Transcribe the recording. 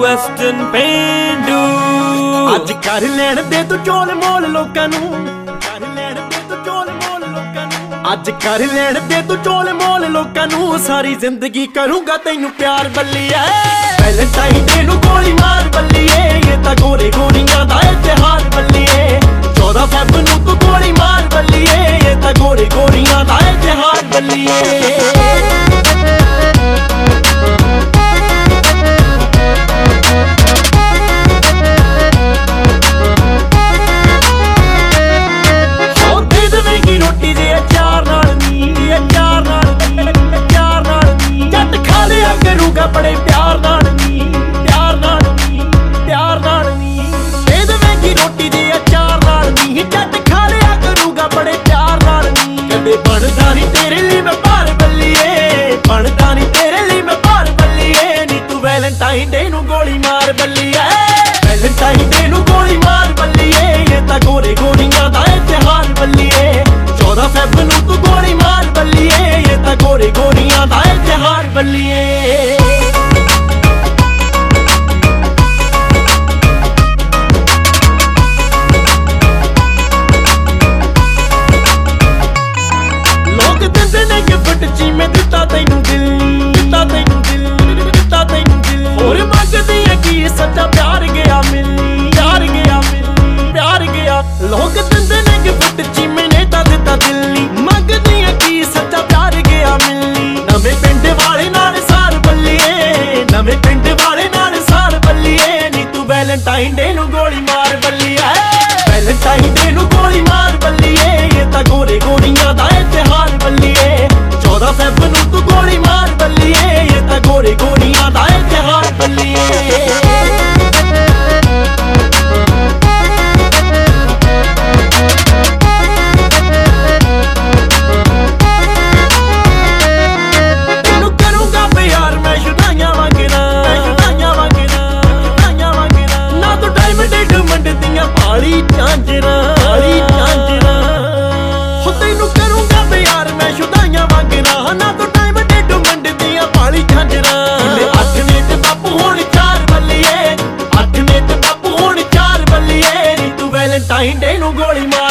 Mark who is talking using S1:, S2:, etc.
S1: Western ਪੇਂਡੂ
S2: ਅੱਜ ਕਰ ਲੈਣ ਦੇ ਤੂੰ ਚੋਲ ਮੋਲ ਲੋਕਾਂ ਨੂੰ। ਕਰ ਲੈਣ ਦੇ ਤੂੰ ਚੋਲ ਮੋਲ ਲੋਕਾਂ ਨੂੰ। ਅੱਜ ਕਰ ਲੈਣ ਦੇ ਤੂੰ ਚੋਲ ਮੋਲ ਲੋਕਾਂ ਨੂੰ। ਸਾਰੀ ਜ਼ਿੰਦਗੀ ਕਰੂੰਗਾ ਤੈਨੂੰ ਪਿਆਰ ਬੱਲੀਏ। ਵੈਲੈਂਟਾਈਨ ਡੇ ਨੂੰ ਲਿਆ ਬੜੇ ਪਿਆਰ ਨਾਲ ਨੀ, ਪਿਆਰ ਨਾਲ ਨੀ, ਪਿਆਰ ਨਾਲ ਨੀ। ਦੇ ਦੇਵੇਂਗੀ ਰੋਟੀ ਦੇ ਅਚਾਰ ਨਾਲ ਨੀ, ਜੱਟ ਖਾ ਲਿਆ ਕਰੂਗਾ ਬੜੇ ਪਿਆਰ ਨਾਲ ਨੀ। ਕਦੇ ਬਣਦਾ ਨੀ ਤੇਰੇ ਲਈ ਮੈਂ ਭਾਰ ਬੱਲੀਏ, ਬਣਦਾ ਨੀ ਤੇਰੇ ਲਈ ਮੈਂ ਭਾਰ ਬੱਲੀਏ। ਨੀ ਤੂੰ ਵੈਲੈਂਟਾਈਨ ਡੇ ਨੂੰ ਗੋਲੀ ਮਾਰ ਬੱਲੀਏ। ਵੈਲੈਂਟਾਈਨ ਡੇ ਨੂੰ ਗੋਲੀ ਮਾਰ ਬੱਲੀਏ ਵੈਲੈਂਟਾਈਨ ਮੰਡਦੀਆਂ ਪਾਲੀ ਚਾਂਜਣਾ ਨੇ ਤੇ ਬਾਪੂ ਹੁਣ ਚਾਰ ਬੱਲੀਏ। ਅੱਠ ਨੇ ਤੇ ਬਾਪੂ ਹੁਣ ਚਾਰ ਬੱਲੀਏ। ਨੀ ਤੂੰ ਵੈਲੈਂਟਾਈਨ ਡੇ ਨੂੰ ਗੋਲੀ ਮਾਰ।